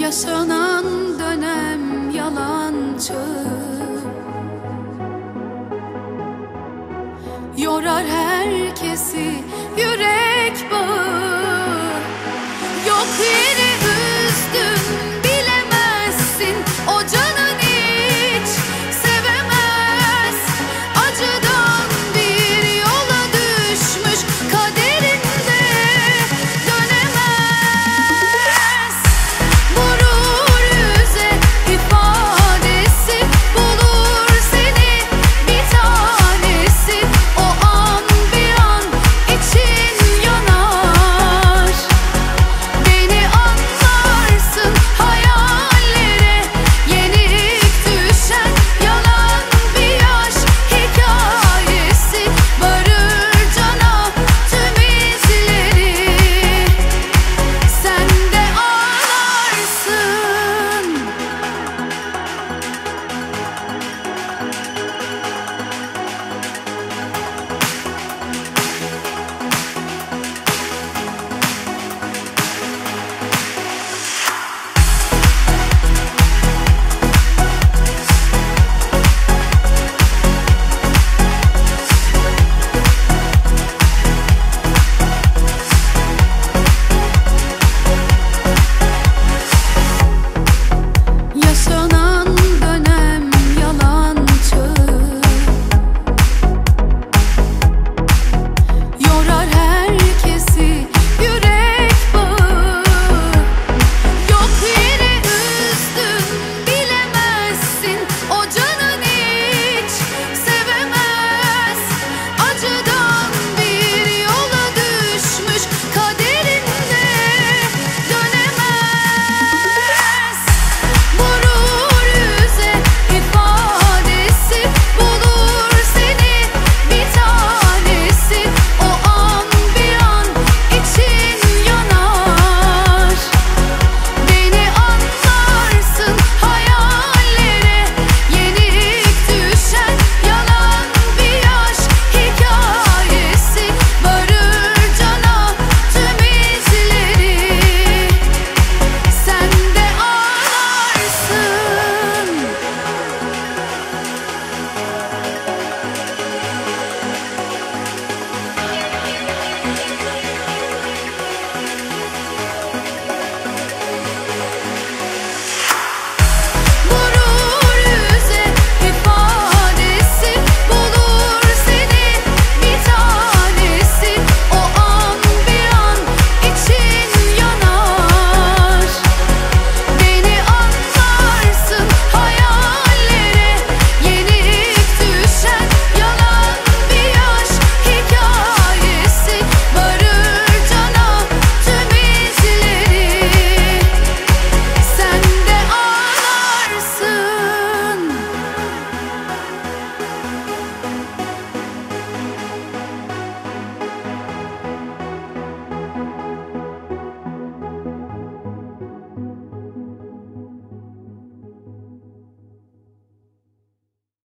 Yaşanan dönem yalancı. Yorar herkesi yürek bağı.